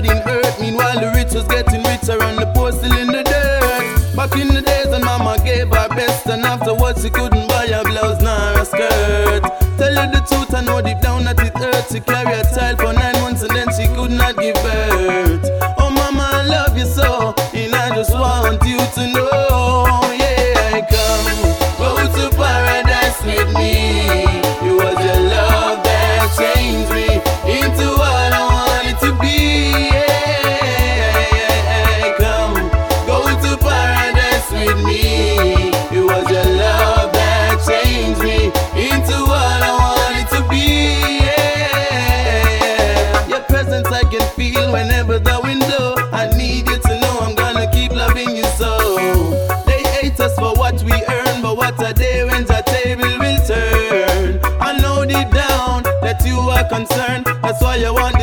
God in earth. Meanwhile, the rich was getting richer and the poor still in the dirt. Back in the days when mama gave her best, and afterwards she couldn't buy a blouse nor a skirt. Tell you the truth, I know deep down that it hurts. She carry a child for nine months and then she could not give birth. Oh, mama, I love you so, and I just want you to know. You are concerned. That's why I want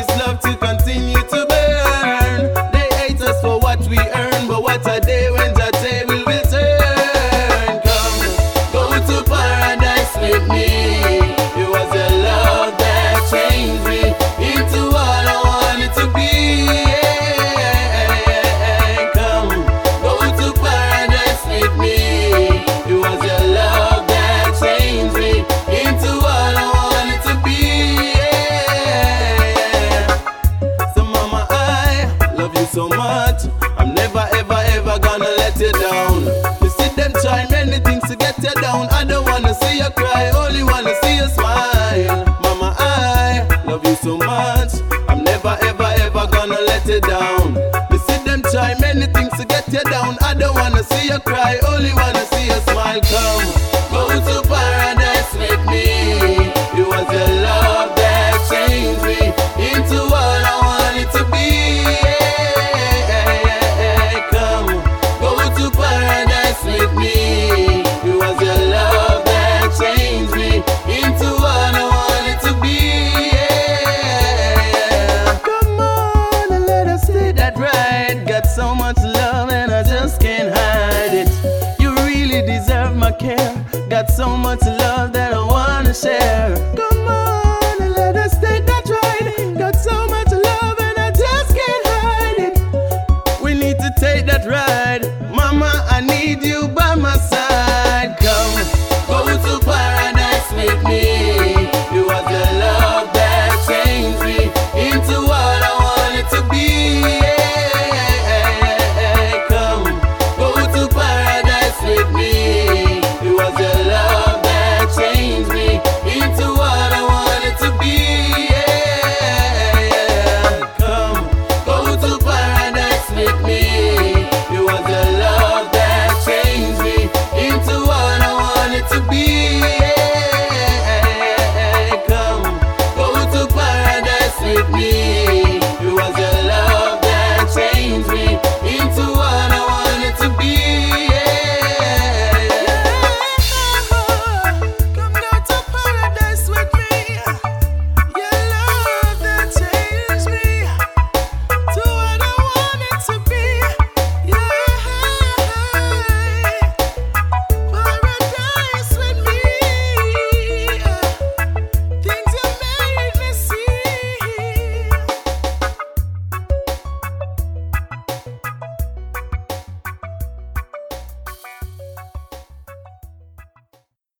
many things to get you down. I don't wanna see you cry, only wanna see you smile. Mama, I love you so much. I'm never ever ever gonna let you down. You see them try many things to get you down. I don't wanna see you cry, care. Got so much love that I wanna share.